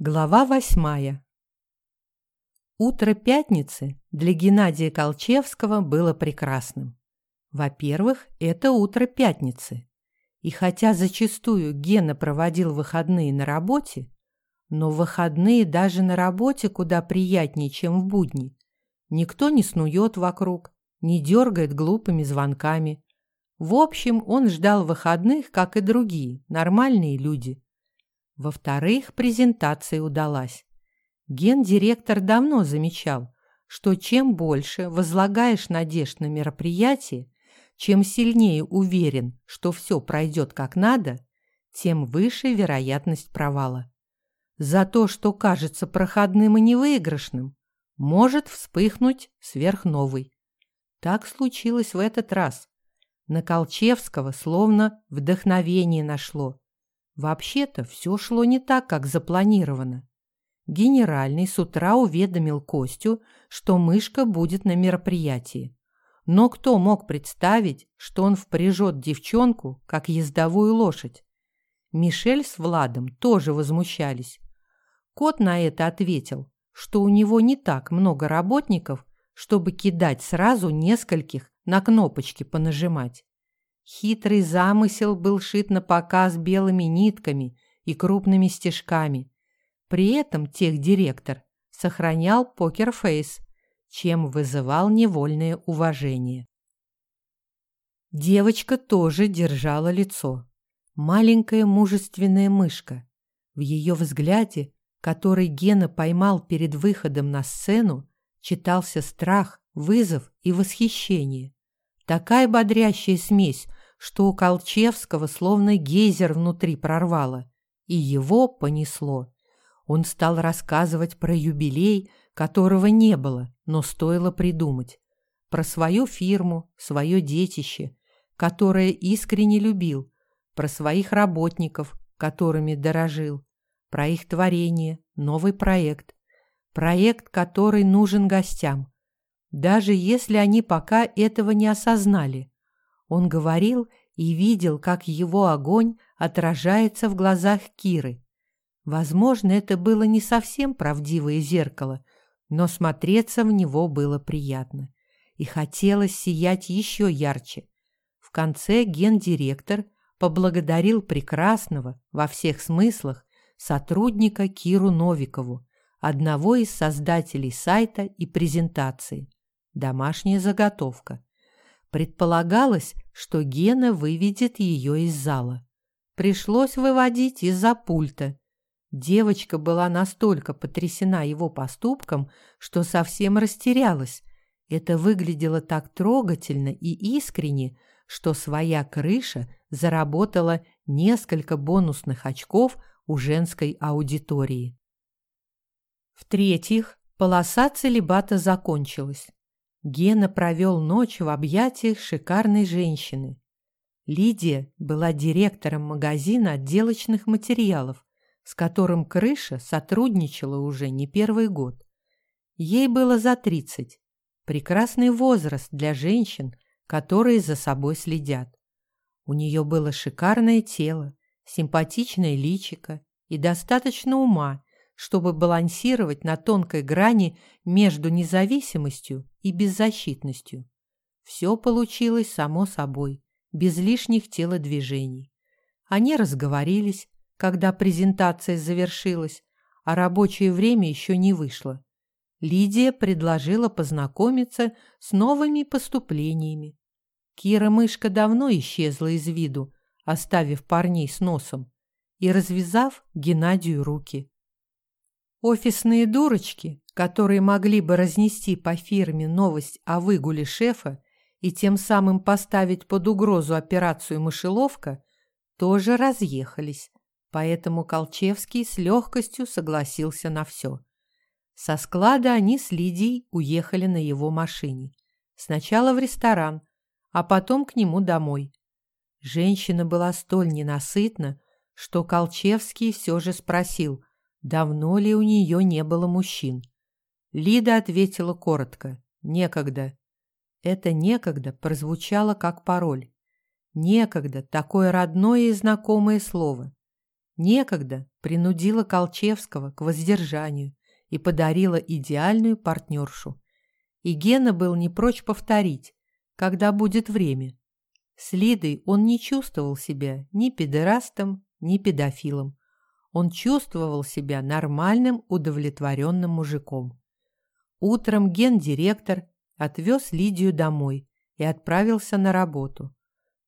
Глава восьмая. Утро пятницы для Геннадия Колчевского было прекрасным. Во-первых, это утро пятницы. И хотя зачастую Гена проводил выходные на работе, но выходные даже на работе куда приятнее, чем в будни. Никто не снует вокруг, не дергает глупыми звонками. В общем, он ждал выходных, как и другие, нормальные люди – во-вторых, презентация удалась. Гендиректор давно замечал, что чем больше возлагаешь надежд на мероприятие, чем сильнее уверен, что все пройдет как надо, тем выше вероятность провала. За то, что кажется проходным и невыигрышным, может вспыхнуть сверхновый. Так случилось в этот раз. На Колчевского словно вдохновение нашло. Вообще-то все шло не так, как запланировано. Генеральный с утра уведомил Костю, что мышка будет на мероприятии. Но кто мог представить, что он впряжет девчонку, как ездовую лошадь? Мишель с Владом тоже возмущались. Кот на это ответил, что у него не так много работников, чтобы кидать сразу нескольких на кнопочки понажимать. Хитрый замысел был шит на показ белыми нитками и крупными стежками. При этом техдиректор сохранял покерфейс, чем вызывал невольное уважение. Девочка тоже держала лицо. Маленькая мужественная мышка. В ее взгляде, который Гена поймал перед выходом на сцену, читался страх, вызов и восхищение. Такая бодрящая смесь что у Колчевского словно гейзер внутри прорвало, и его понесло. Он стал рассказывать про юбилей, которого не было, но стоило придумать, про свою фирму, свое детище, которое искренне любил, про своих работников, которыми дорожил, про их творение, новый проект, проект, который нужен гостям, даже если они пока этого не осознали. Он говорил и видел, как его огонь отражается в глазах Киры. Возможно, это было не совсем правдивое зеркало, но смотреться в него было приятно. И хотелось сиять еще ярче. В конце гендиректор поблагодарил прекрасного во всех смыслах сотрудника Киру Новикову, одного из создателей сайта и презентации. Домашняя заготовка. Предполагалось, что Гена выведет ее из зала. Пришлось выводить из-за пульта. Девочка была настолько потрясена его поступком, что совсем растерялась. Это выглядело так трогательно и искренне, что своя крыша заработала несколько бонусных очков у женской аудитории. В-третьих, полоса целебата закончилась. Гена провел ночь в объятиях шикарной женщины. Лидия была директором магазина отделочных материалов, с которым крыша сотрудничала уже не первый год. Ей было за 30. Прекрасный возраст для женщин, которые за собой следят. У нее было шикарное тело, симпатичное личико и достаточно ума, чтобы балансировать на тонкой грани между независимостью и беззащитностью. Все получилось само собой, без лишних телодвижений. Они разговорились, когда презентация завершилась, а рабочее время еще не вышло. Лидия предложила познакомиться с новыми поступлениями. Кира-мышка давно исчезла из виду, оставив парней с носом, и развязав Геннадию руки. Офисные дурочки, которые могли бы разнести по фирме новость о выгуле шефа и тем самым поставить под угрозу операцию «Мышеловка», тоже разъехались, поэтому Колчевский с легкостью согласился на все. Со склада они с Лидией уехали на его машине. Сначала в ресторан, а потом к нему домой. Женщина была столь ненасытна, что Колчевский все же спросил, давно ли у нее не было мужчин. Лида ответила коротко «некогда». Это «некогда» прозвучало как пароль. «Некогда» — такое родное и знакомое слово. Некогда принудила Колчевского к воздержанию и подарила идеальную партнершу. И Гена был не прочь повторить, когда будет время. С Лидой он не чувствовал себя ни педерастом, ни педофилом. Он чувствовал себя нормальным, удовлетворенным мужиком. Утром гендиректор отвез Лидию домой и отправился на работу.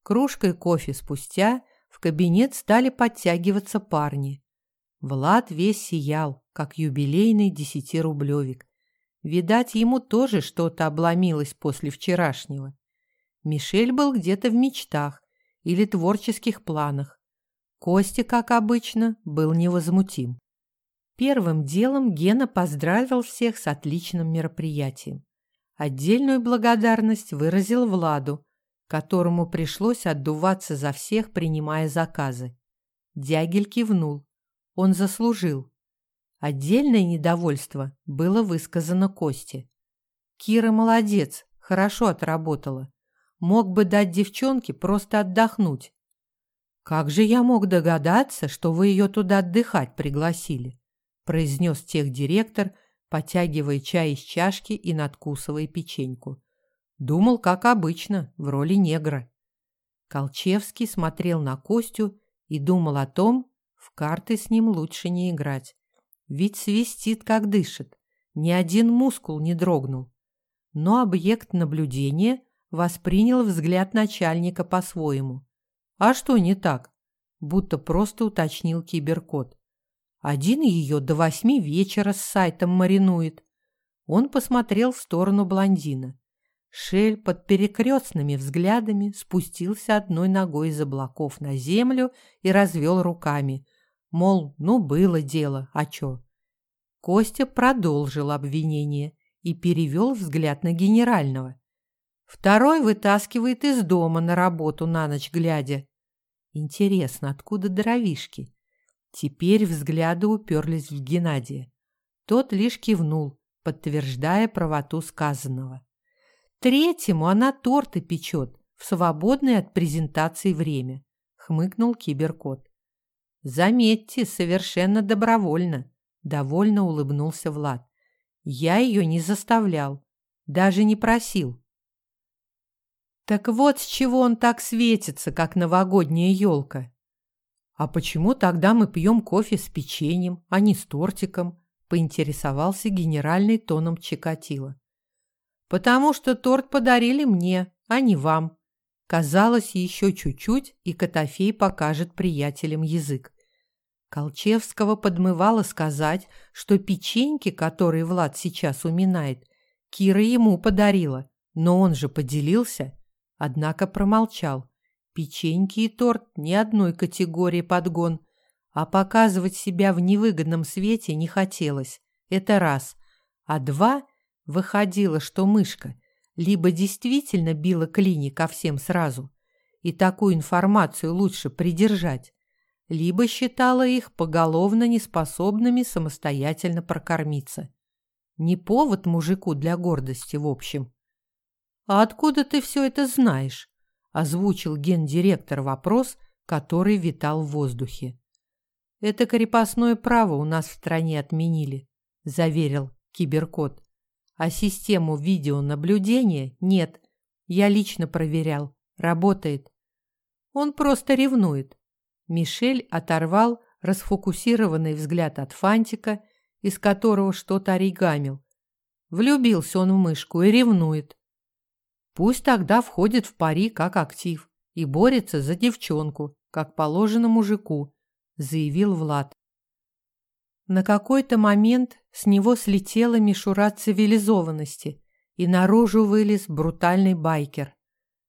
Кружкой кофе спустя в кабинет стали подтягиваться парни. Влад весь сиял, как юбилейный десятирублевик. Видать, ему тоже что-то обломилось после вчерашнего. Мишель был где-то в мечтах или творческих планах. Костя, как обычно, был невозмутим. Первым делом Гена поздравил всех с отличным мероприятием. Отдельную благодарность выразил Владу, которому пришлось отдуваться за всех, принимая заказы. Дягель кивнул. Он заслужил. Отдельное недовольство было высказано Косте. Кира молодец, хорошо отработала. Мог бы дать девчонке просто отдохнуть. «Как же я мог догадаться, что вы ее туда отдыхать пригласили?» произнес техдиректор, потягивая чай из чашки и надкусывая печеньку. Думал, как обычно, в роли негра. Колчевский смотрел на Костю и думал о том, в карты с ним лучше не играть. Ведь свистит, как дышит. Ни один мускул не дрогнул. Но объект наблюдения воспринял взгляд начальника по-своему. А что не так? Будто просто уточнил киберкот. Один ее до восьми вечера с сайтом маринует. Он посмотрел в сторону блондина. Шель под перекрестными взглядами спустился одной ногой из облаков на землю и развел руками. Мол, ну было дело, а чё? Костя продолжил обвинение и перевел взгляд на генерального. Второй вытаскивает из дома на работу на ночь глядя. Интересно, откуда дровишки? Теперь взгляды уперлись в Геннадия. Тот лишь кивнул, подтверждая правоту сказанного. Третьему она торты печет в свободное от презентации время, хмыкнул киберкот. Заметьте, совершенно добровольно, довольно улыбнулся Влад. Я ее не заставлял, даже не просил. Так вот с чего он так светится, как новогодняя елка. А почему тогда мы пьем кофе с печеньем, а не с тортиком? Поинтересовался генеральный тоном Чикатило. Потому что торт подарили мне, а не вам. Казалось, еще чуть-чуть, и Котофей покажет приятелям язык. Колчевского подмывало сказать, что печеньки, которые Влад сейчас уминает, Кира ему подарила, но он же поделился однако промолчал. Печеньки и торт ни одной категории подгон, а показывать себя в невыгодном свете не хотелось. Это раз. А два выходило, что мышка либо действительно била клини ко всем сразу, и такую информацию лучше придержать, либо считала их поголовно неспособными самостоятельно прокормиться. Не повод мужику для гордости, в общем. «А откуда ты все это знаешь?» – озвучил гендиректор вопрос, который витал в воздухе. «Это крепостное право у нас в стране отменили», – заверил киберкот. «А систему видеонаблюдения нет. Я лично проверял. Работает». «Он просто ревнует». Мишель оторвал расфокусированный взгляд от фантика, из которого что-то оригамил. Влюбился он в мышку и ревнует. Пусть тогда входит в пари как актив и борется за девчонку, как положено мужику, заявил Влад. На какой-то момент с него слетела мишура цивилизованности, и наружу вылез брутальный байкер.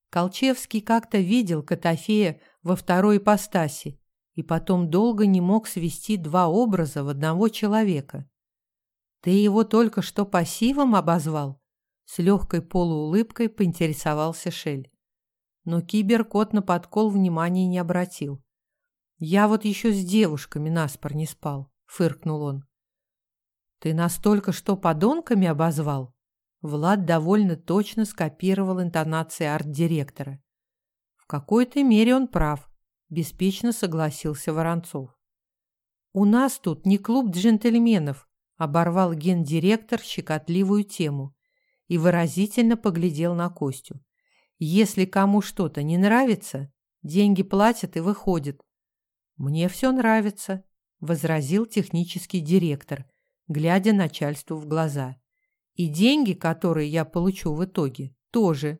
Колчевский как-то видел Котофея во второй ипостаси и потом долго не мог свести два образа в одного человека. «Ты его только что пассивом обозвал?» С легкой полуулыбкой поинтересовался Шель. Но киберкот на подкол внимания не обратил. «Я вот еще с девушками наспор не спал», — фыркнул он. «Ты настолько что подонками обозвал?» Влад довольно точно скопировал интонации арт-директора. «В какой-то мере он прав», — беспечно согласился Воронцов. У нас тут не клуб джентльменов, оборвал гендиректор щекотливую тему и выразительно поглядел на Костю. Если кому что-то не нравится, деньги платят и выходят. Мне все нравится, возразил технический директор, глядя начальству в глаза. И деньги, которые я получу в итоге, тоже.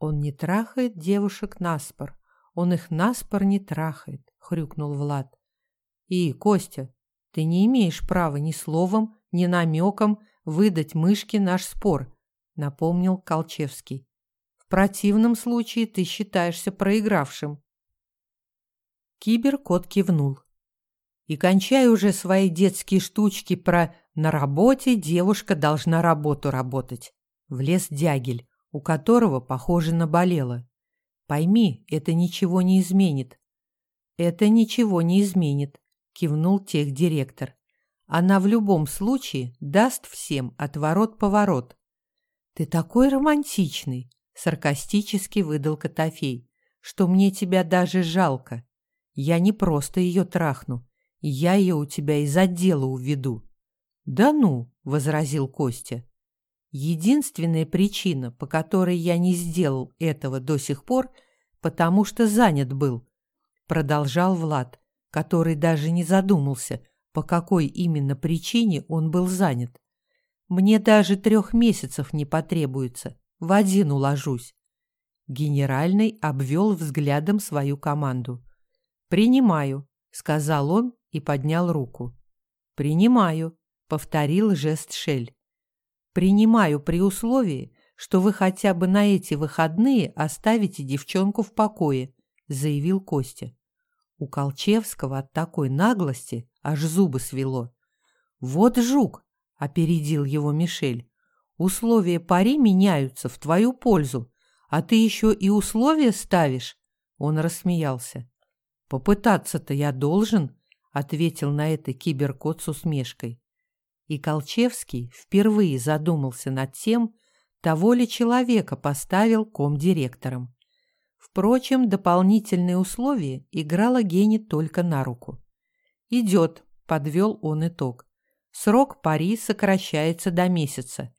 Он не трахает девушек наспор. Он их наспор не трахает, хрюкнул Влад. И, Костя, ты не имеешь права ни словом, ни намеком выдать мышке наш спор, напомнил Колчевский. В противном случае ты считаешься проигравшим. Киберкот кивнул. И кончай уже свои детские штучки про «на работе девушка должна работу работать». Влез дягель, у которого, похоже, наболело. Пойми, это ничего не изменит. Это ничего не изменит, кивнул техдиректор. Она в любом случае даст всем отворот-поворот. Ты такой романтичный, саркастически выдал Котофей, что мне тебя даже жалко. Я не просто ее трахну, я ее у тебя из отдела уведу. Да ну, возразил Костя. Единственная причина, по которой я не сделал этого до сих пор, потому что занят был, продолжал Влад, который даже не задумался, по какой именно причине он был занят. Мне даже трех месяцев не потребуется, в один уложусь. Генеральный обвел взглядом свою команду. «Принимаю», — сказал он и поднял руку. «Принимаю», — повторил жест Шель. «Принимаю при условии, что вы хотя бы на эти выходные оставите девчонку в покое», — заявил Костя. У Колчевского от такой наглости аж зубы свело. «Вот жук!» — опередил его Мишель. «Условия пари меняются в твою пользу, а ты еще и условия ставишь?» Он рассмеялся. «Попытаться-то я должен», — ответил на это киберкот с усмешкой. И Колчевский впервые задумался над тем, того ли человека поставил комдиректором. Впрочем, дополнительные условия играла Гене только на руку. «Идет», — подвел он итог. «Срок пари сокращается до месяца.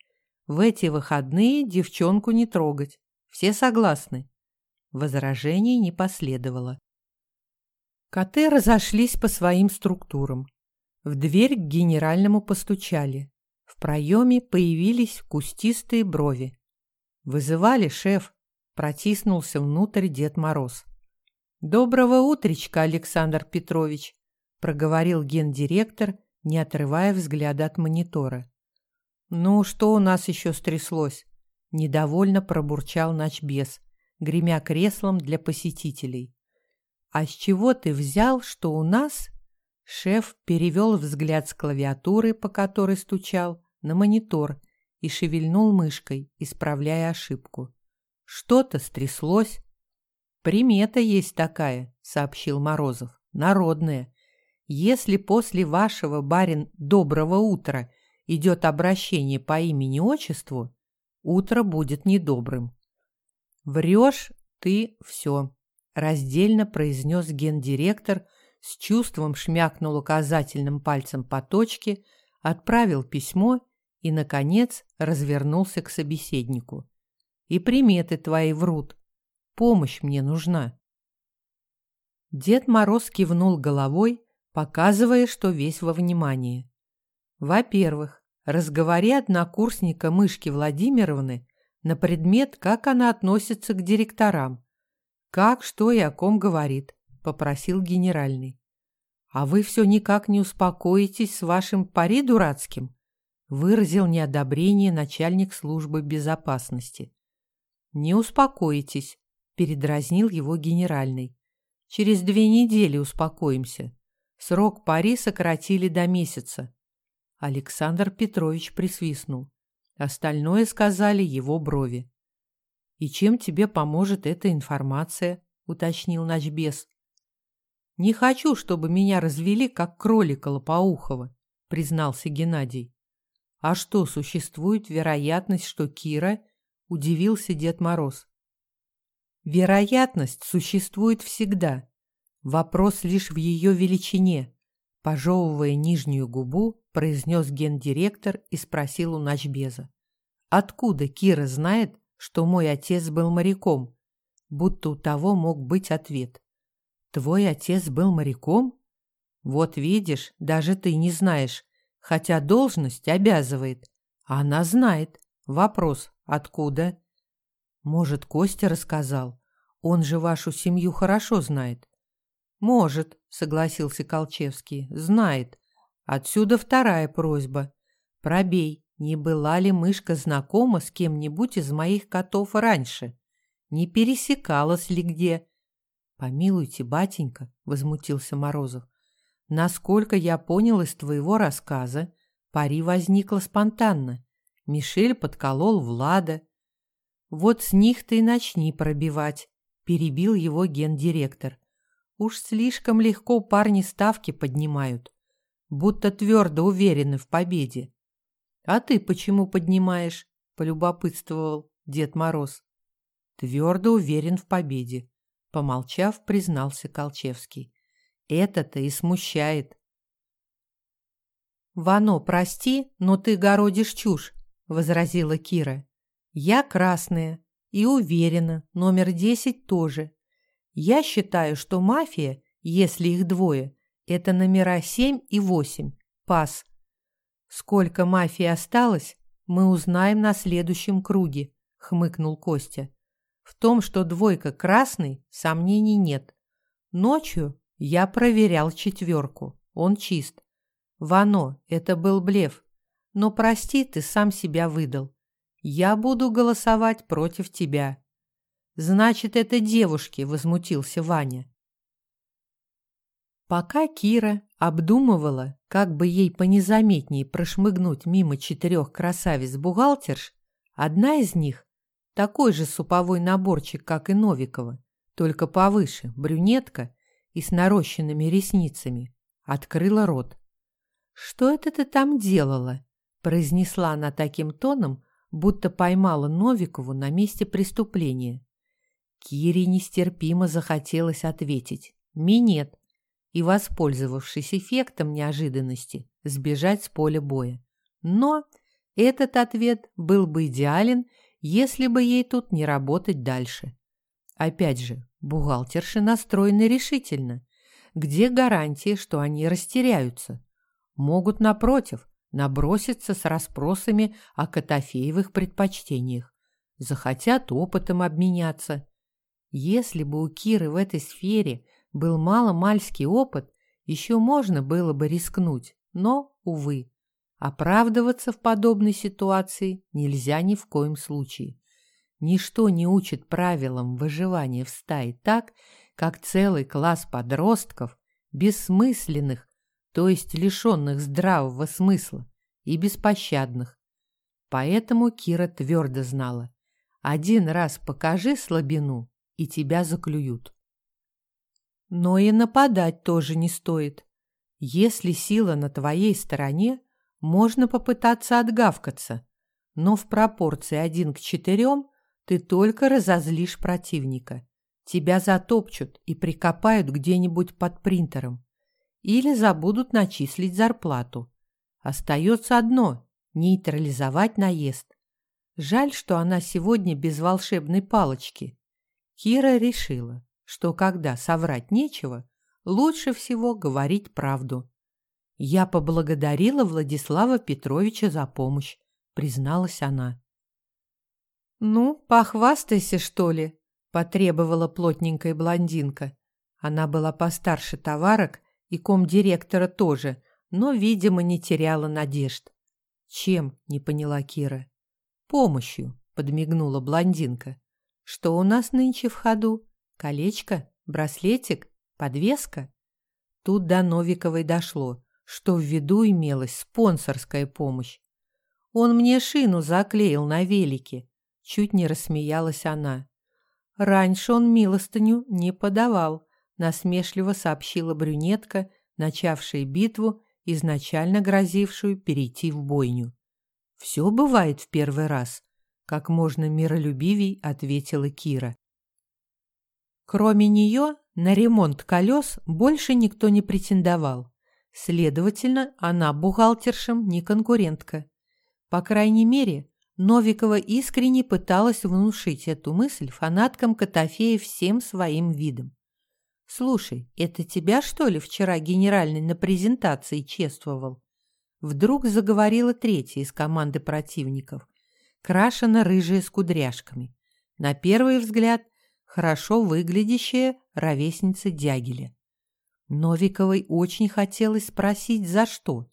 В эти выходные девчонку не трогать. Все согласны?» Возражений не последовало. Коты разошлись по своим структурам. В дверь к генеральному постучали. В проеме появились кустистые брови. «Вызывали, шеф?» – протиснулся внутрь Дед Мороз. «Доброго утречка, Александр Петрович!» – проговорил гендиректор, не отрывая взгляда от монитора. «Ну, что у нас еще стряслось?» – недовольно пробурчал начбес, гремя креслом для посетителей. «А с чего ты взял, что у нас...» Шеф перевел взгляд с клавиатуры, по которой стучал, на монитор и шевельнул мышкой, исправляя ошибку. Что-то стряслось. «Примета есть такая», — сообщил Морозов, — «народная. Если после вашего, барин, доброго утра идет обращение по имени-отчеству, утро будет недобрым». «Врешь ты все», раздельно произнес гендиректор, с чувством шмякнул указательным пальцем по точке, отправил письмо и, наконец, развернулся к собеседнику. «И приметы твои врут. Помощь мне нужна». Дед Мороз кивнул головой, показывая, что весь во внимании. Во-первых, разговори однокурсника Мышки Владимировны на предмет, как она относится к директорам. «Как, что и о ком говорит», — попросил генеральный. «А вы все никак не успокоитесь с вашим пари дурацким?» — выразил неодобрение начальник службы безопасности. «Не успокоитесь», — передразнил его генеральный. «Через две недели успокоимся. Срок пари сократили до месяца». Александр Петрович присвистнул. Остальное сказали его брови. «И чем тебе поможет эта информация?» – уточнил Ночбес. «Не хочу, чтобы меня развели, как кролика Лопоухова», – признался Геннадий. «А что, существует вероятность, что Кира?» – удивился Дед Мороз. «Вероятность существует всегда. Вопрос лишь в ее величине», – Пожевывая нижнюю губу, произнес гендиректор и спросил у ночбеза. «Откуда Кира знает, что мой отец был моряком?» Будто у того мог быть ответ. «Твой отец был моряком?» «Вот видишь, даже ты не знаешь, хотя должность обязывает. Она знает. Вопрос, откуда?» «Может, Костя рассказал? Он же вашу семью хорошо знает». «Может», — согласился Колчевский, — «знает. Отсюда вторая просьба. Пробей, не была ли мышка знакома с кем-нибудь из моих котов раньше? Не пересекалась ли где?» «Помилуйте, батенька», — возмутился Морозов. «Насколько я понял из твоего рассказа, пари возникла спонтанно. Мишель подколол Влада. Вот с них ты и начни пробивать», — перебил его гендиректор. Уж слишком легко парни ставки поднимают, будто твердо уверены в победе. «А ты почему поднимаешь?» – полюбопытствовал Дед Мороз. «Твердо уверен в победе», – помолчав, признался Колчевский. «Это-то и смущает». «Вано, прости, но ты городишь чушь», – возразила Кира. «Я красная и уверена, номер десять тоже. Я считаю, что мафия, если их двое, это номера 7 и 8. Пас. Сколько мафии осталось, мы узнаем на следующем круге, хмыкнул Костя. В том, что двойка красный, сомнений нет. Ночью я проверял четверку. Он чист. Вано, это был блеф. Но прости, ты сам себя выдал. Я буду голосовать против тебя. Значит, это девушки, возмутился Ваня. Пока Кира обдумывала, как бы ей понезаметнее прошмыгнуть мимо четырех красавиц-бухгалтерш, одна из них, такой же суповой наборчик, как и Новикова, только повыше, брюнетка и с нарощенными ресницами, открыла рот. «Что это ты там делала?» – произнесла она таким тоном, будто поймала Новикову на месте преступления. Кире нестерпимо захотелось ответить «Минет» и, воспользовавшись эффектом неожиданности, сбежать с поля боя. Но этот ответ был бы идеален, если бы ей тут не работать дальше. Опять же, бухгалтерши настроены решительно. Где гарантия, что они растеряются? Могут, напротив, наброситься с расспросами о Котофеевых предпочтениях. Захотят опытом обменяться. Если бы у Киры в этой сфере был мало-мальский опыт, еще можно было бы рискнуть, но, увы, оправдываться в подобной ситуации нельзя ни в коем случае. Ничто не учит правилам выживания в стае так, как целый класс подростков, бессмысленных, то есть лишенных здравого смысла и беспощадных. Поэтому Кира твердо знала, один раз покажи слабину, и тебя заклюют. Но и нападать тоже не стоит. Если сила на твоей стороне, можно попытаться отгавкаться, но в пропорции один к четырем ты только разозлишь противника. Тебя затопчут и прикопают где-нибудь под принтером. Или забудут начислить зарплату. Остается одно – нейтрализовать наезд. Жаль, что она сегодня без волшебной палочки. Кира решила, что когда соврать нечего, лучше всего говорить правду. «Я поблагодарила Владислава Петровича за помощь», — призналась она. «Ну, похвастайся, что ли», — потребовала плотненькая блондинка. Она была постарше товарок и комдиректора тоже, но, видимо, не теряла надежд. «Чем?» — не поняла Кира. «Помощью», — подмигнула блондинка. Что у нас нынче в ходу? Колечко? Браслетик? Подвеска? Тут до Новиковой дошло, что в виду имелась спонсорская помощь. Он мне шину заклеил на велике. Чуть не рассмеялась она. Раньше он милостыню не подавал, насмешливо сообщила брюнетка, начавшая битву, изначально грозившую перейти в бойню. Все бывает в первый раз, как можно миролюбивей ответила Кира. Кроме нее на ремонт колес больше никто не претендовал. Следовательно, она бухгалтершам не конкурентка. По крайней мере, Новикова искренне пыталась внушить эту мысль фанаткам Котофея всем своим видом. «Слушай, это тебя, что ли, вчера генеральный на презентации чествовал?» Вдруг заговорила третья из команды противников, крашено-рыжая с кудряшками. На первый взгляд, хорошо выглядящая ровесница Дягиля. Новиковой очень хотелось спросить, за что,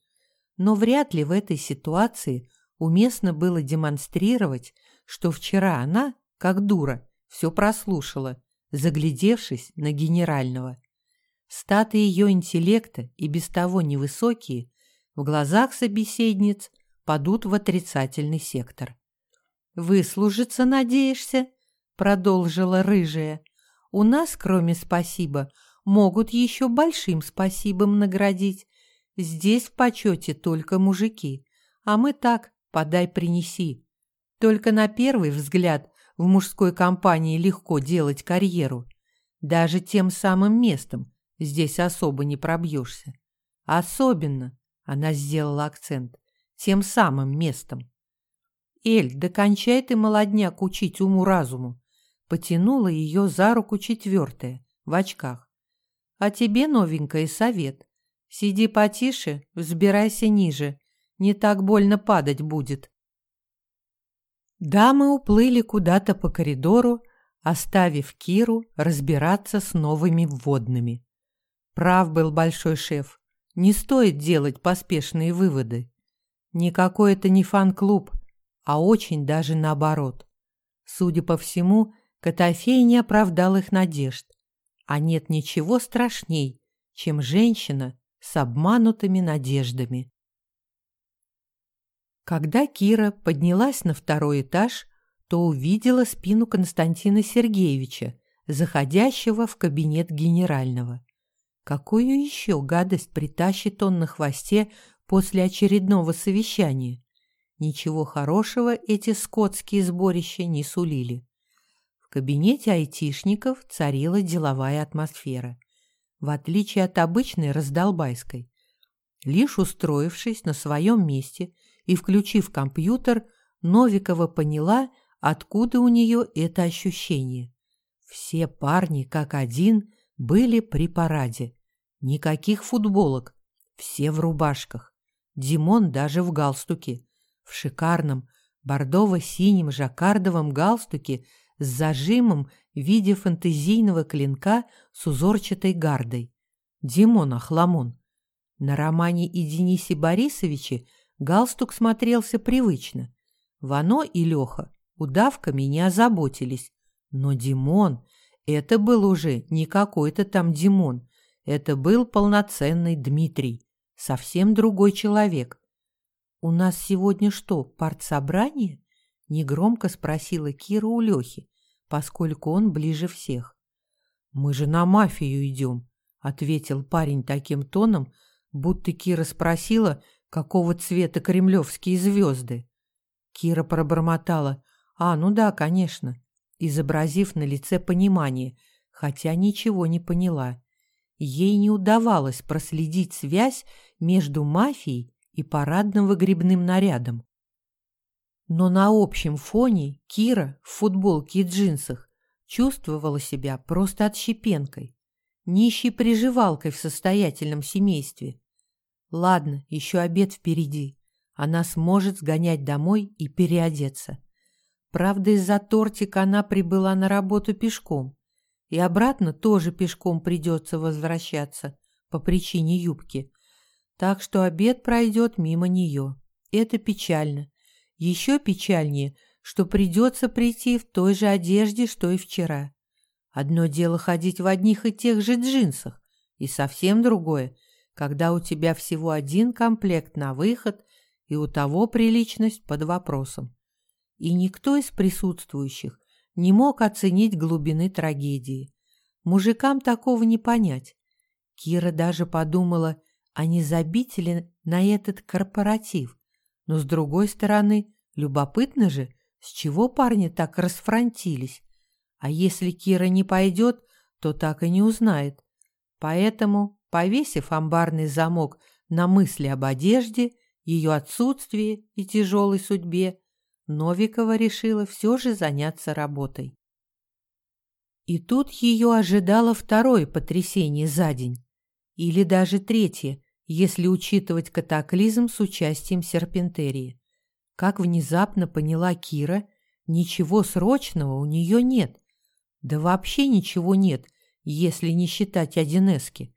но вряд ли в этой ситуации уместно было демонстрировать, что вчера она, как дура, все прослушала, заглядевшись на генерального. Статы ее интеллекта и без того невысокие в глазах собеседниц падут в отрицательный сектор. «Выслужиться надеешься?» — продолжила рыжая. «У нас, кроме спасибо, могут еще большим спасибом наградить. Здесь в почете только мужики, а мы так, подай принеси. Только на первый взгляд в мужской компании легко делать карьеру. Даже тем самым местом здесь особо не пробьешься. Особенно, она сделала акцент, тем самым местом. Эль, докончай ты, молодняк, учить уму-разуму. Потянула ее за руку четвертая, в очках. А тебе, новенькая, совет. Сиди потише, взбирайся ниже. Не так больно падать будет. Дамы уплыли куда-то по коридору, оставив Киру разбираться с новыми вводными. Прав был большой шеф. Не стоит делать поспешные выводы. Никакой это не фан-клуб, а очень даже наоборот. Судя по всему, Котофей не оправдал их надежд. А нет ничего страшней, чем женщина с обманутыми надеждами. Когда Кира поднялась на второй этаж, то увидела спину Константина Сергеевича, заходящего в кабинет генерального. Какую еще гадость притащит он на хвосте после очередного совещания? Ничего хорошего эти скотские сборища не сулили. В кабинете айтишников царила деловая атмосфера, в отличие от обычной раздолбайской. Лишь устроившись на своем месте и включив компьютер, Новикова поняла, откуда у нее это ощущение. Все парни, как один, были при параде. Никаких футболок, все в рубашках. Димон даже в галстуке, в шикарном бордово-синем жаккардовом галстуке с зажимом в виде фантазийного клинка с узорчатой гардой. Димон Ахламон. На романе и Денисе Борисовиче галстук смотрелся привычно. Вано и Леха удавками не озаботились. Но Димон — это был уже не какой-то там Димон. Это был полноценный Дмитрий. Совсем другой человек. «У нас сегодня что, партсобрание?» — негромко спросила Кира у Лехи, поскольку он ближе всех. «Мы же на мафию идем», — ответил парень таким тоном, будто Кира спросила, какого цвета кремлевские звезды. Кира пробормотала «А, ну да, конечно», изобразив на лице понимание, хотя ничего не поняла. Ей не удавалось проследить связь между мафией и парадным выгребным нарядом. Но на общем фоне Кира в футболке и джинсах чувствовала себя просто отщепенкой, нищей приживалкой в состоятельном семействе, Ладно, еще обед впереди. Она сможет сгонять домой и переодеться. Правда, из-за тортика она прибыла на работу пешком. И обратно тоже пешком придется возвращаться по причине юбки. Так что обед пройдет мимо нее. Это печально. Еще печальнее, что придется прийти в той же одежде, что и вчера. Одно дело ходить в одних и тех же джинсах, и совсем другое когда у тебя всего один комплект на выход и у того приличность под вопросом. И никто из присутствующих не мог оценить глубины трагедии. Мужикам такого не понять. Кира даже подумала, а не забить ли на этот корпоратив. Но с другой стороны, любопытно же, с чего парни так расфронтились. А если Кира не пойдет, то так и не узнает. Поэтому Повесив амбарный замок на мысли об одежде, ее отсутствии и тяжелой судьбе, Новикова решила все же заняться работой. И тут ее ожидало второе потрясение за день, или даже третье, если учитывать катаклизм с участием серпентерии. Как внезапно поняла Кира, ничего срочного у нее нет. Да вообще ничего нет, если не считать Одинески.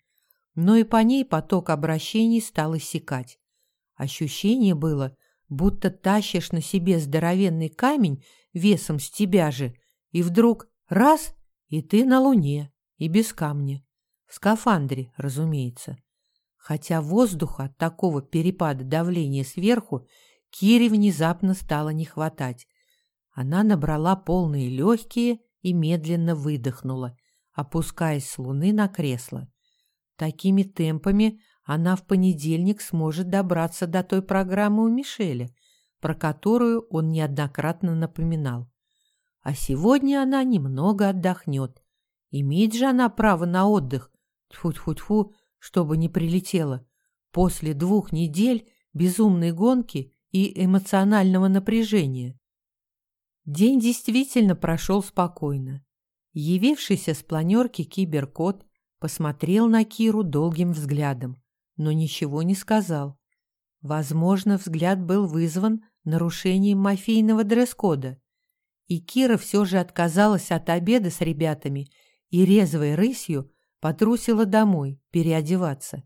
Но и по ней поток обращений стал иссякать. Ощущение было, будто тащишь на себе здоровенный камень весом с тебя же, и вдруг раз — и ты на Луне, и без камня. В скафандре, разумеется. Хотя воздуха от такого перепада давления сверху Кире внезапно стало не хватать. Она набрала полные легкие и медленно выдохнула, опускаясь с Луны на кресло. Такими темпами она в понедельник сможет добраться до той программы у Мишеля, про которую он неоднократно напоминал. А сегодня она немного отдохнет. Имеет же она право на отдых, тьфу-тьфу-тьфу, чтобы не прилетела, после двух недель безумной гонки и эмоционального напряжения. День действительно прошел спокойно. Явившийся с планерки киберкот посмотрел на Киру долгим взглядом, но ничего не сказал. Возможно, взгляд был вызван нарушением мафийного дресс-кода. И Кира все же отказалась от обеда с ребятами и резвой рысью потрусила домой переодеваться.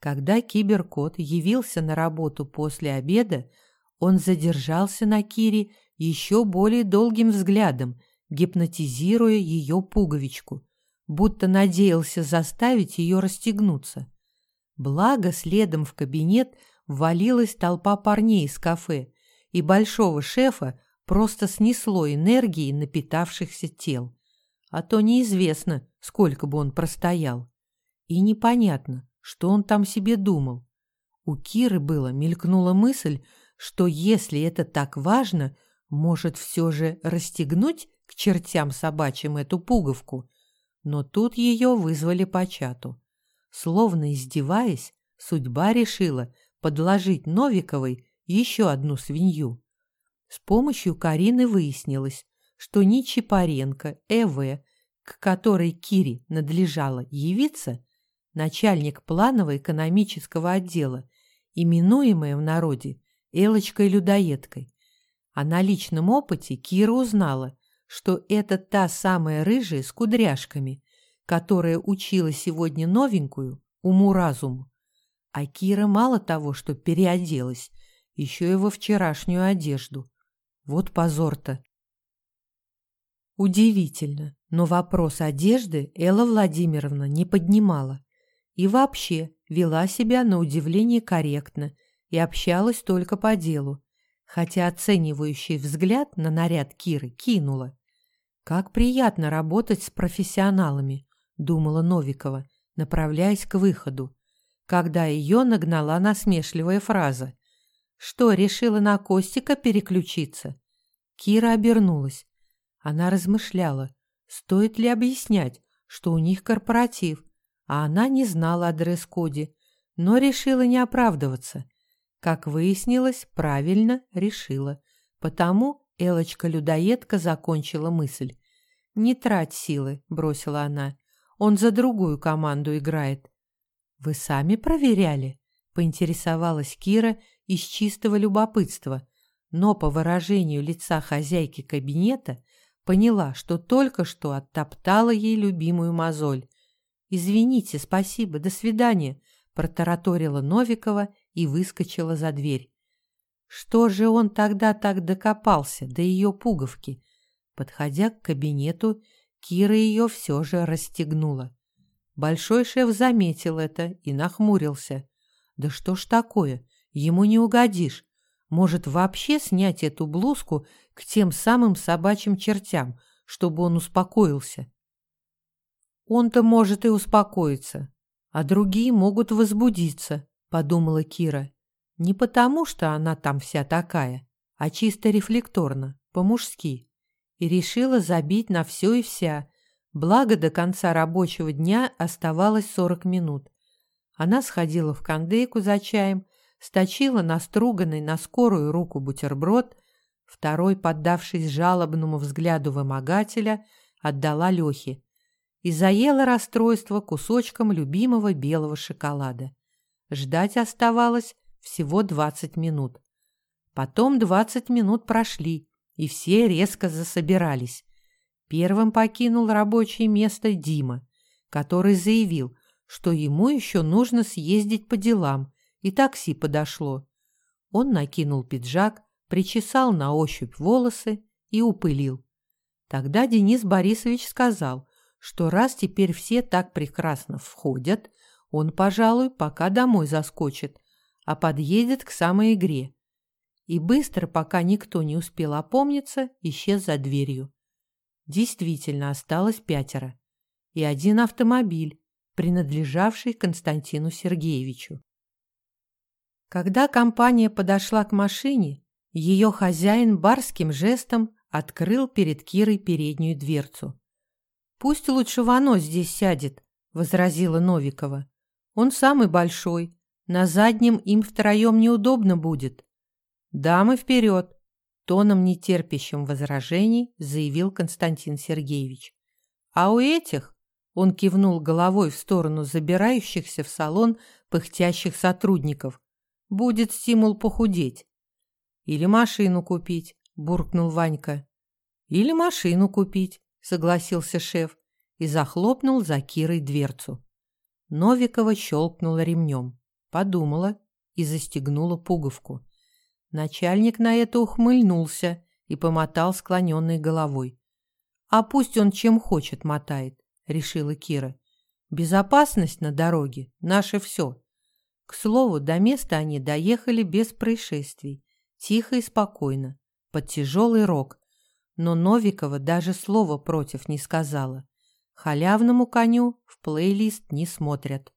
Когда киберкот явился на работу после обеда, он задержался на Кире еще более долгим взглядом, гипнотизируя ее пуговичку, будто надеялся заставить ее расстегнуться. Благо, следом в кабинет ввалилась толпа парней из кафе, и большого шефа просто снесло энергией напитавшихся тел. А то неизвестно, сколько бы он простоял. И непонятно, что он там себе думал. У Киры было мелькнула мысль, что если это так важно, может все же расстегнуть к чертям собачьим эту пуговку. Но тут ее вызвали по чату. Словно издеваясь, судьба решила подложить Новиковой еще одну свинью. С помощью Карины выяснилось, что ни Чапаренко, Э.В., к которой Кире надлежало явиться, начальник планово-экономического отдела, именуемая в народе Элочкой-людоедкой. А на личном опыте Кира узнала, что это та самая рыжая с кудряшками, которая учила сегодня новенькую уму-разуму. А Кира мало того, что переоделась, еще и во вчерашнюю одежду. Вот позор-то. Удивительно, но вопрос одежды Элла Владимировна не поднимала. И вообще вела себя на удивление корректно и общалась только по делу, хотя оценивающий взгляд на наряд Киры кинула. «Как приятно работать с профессионалами», — думала Новикова, направляясь к выходу, когда ее нагнала насмешливая фраза. «Что, решила на Костика переключиться?» Кира обернулась. Она размышляла, стоит ли объяснять, что у них корпоратив, а она не знала о дресс-коде, но решила не оправдываться. Как выяснилось, правильно решила. Потому Элочка-людоедка закончила мысль. «Не трать силы», — бросила она. «Он за другую команду играет». «Вы сами проверяли?» — поинтересовалась Кира из чистого любопытства, но по выражению лица хозяйки кабинета поняла, что только что оттоптала ей любимую мозоль. «Извините, спасибо, до свидания», — протараторила Новикова и выскочила за дверь. Что же он тогда так докопался до ее пуговки? Подходя к кабинету, Кира ее все же расстегнула. Большой шеф заметил это и нахмурился. Да что ж такое, ему не угодишь. Может, вообще снять эту блузку к тем самым собачьим чертям, чтобы он успокоился? Он-то может и успокоиться, а другие могут возбудиться, подумала Кира. Не потому, что она там вся такая, а чисто рефлекторно, по-мужски. И решила забить на все и вся, благо до конца рабочего дня оставалось 40 минут. Она сходила в кондейку за чаем, сточила наструганный на скорую руку бутерброд, второй, поддавшись жалобному взгляду вымогателя, отдала Лехе и заела расстройство кусочком любимого белого шоколада. Ждать оставалось всего 20 минут. Потом 20 минут прошли, и все резко засобирались. Первым покинул рабочее место Дима, который заявил, что ему еще нужно съездить по делам, и такси подошло. Он накинул пиджак, причесал на ощупь волосы и упылил. Тогда Денис Борисович сказал, что раз теперь все так прекрасно входят, он, пожалуй, пока домой заскочит, а подъедет к самой игре. И быстро, пока никто не успел опомниться, исчез за дверью. Действительно, осталось пятеро. И один автомобиль, принадлежавший Константину Сергеевичу. Когда компания подошла к машине, ее хозяин барским жестом открыл перед Кирой переднюю дверцу. «Пусть лучше Вано здесь сядет», — возразила Новикова. «Он самый большой. На заднем им втроем неудобно будет». «Дамы вперед!» — тоном нетерпящим возражений заявил Константин Сергеевич. «А у этих...» — он кивнул головой в сторону забирающихся в салон пыхтящих сотрудников. «Будет стимул похудеть». «Или машину купить», — буркнул Ванька. «Или машину купить», — согласился шеф и захлопнул за Кирой дверцу. Новикова щелкнула ремнем, подумала и застегнула пуговку. Начальник на это ухмыльнулся и помотал склоненной головой. «А пусть он чем хочет мотает», — решила Кира. «Безопасность на дороге — наше все». К слову, до места они доехали без происшествий, тихо и спокойно, под тяжелый рок, но Новикова даже слова против не сказала. Халявному коню в плейлист не смотрят.